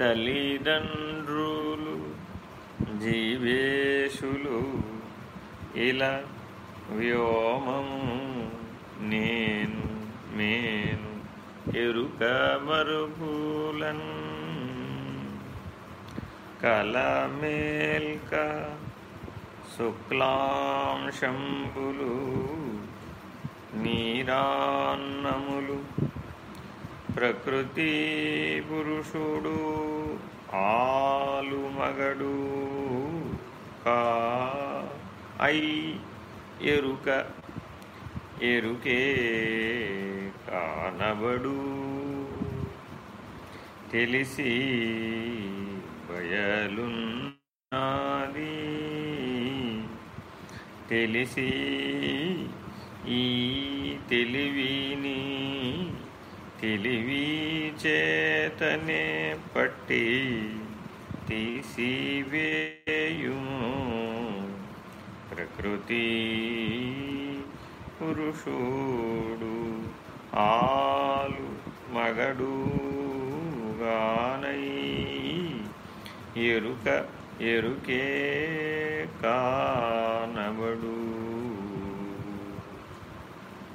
తల్లిదండ్రులు జీవేశులు ఇలా వ్యోమము నేను మేను ఎరుక మరుగులన్ కలమేల్క శుక్లాంశంబులు నీరాన్నములు ప్రకృతి పురుషుడు. ఆలు మగడు కా ఐ ఎరుక ఎరుకే కానబడు. తెలిసి బయలున్నది. తెలిసి ఈ తెలివి తెలివి చేతనే పట్టి తీసివేయుము ప్రకృతి పురుషుడు ఆలు మగడుగానై ఎరుక ఎరుకే కా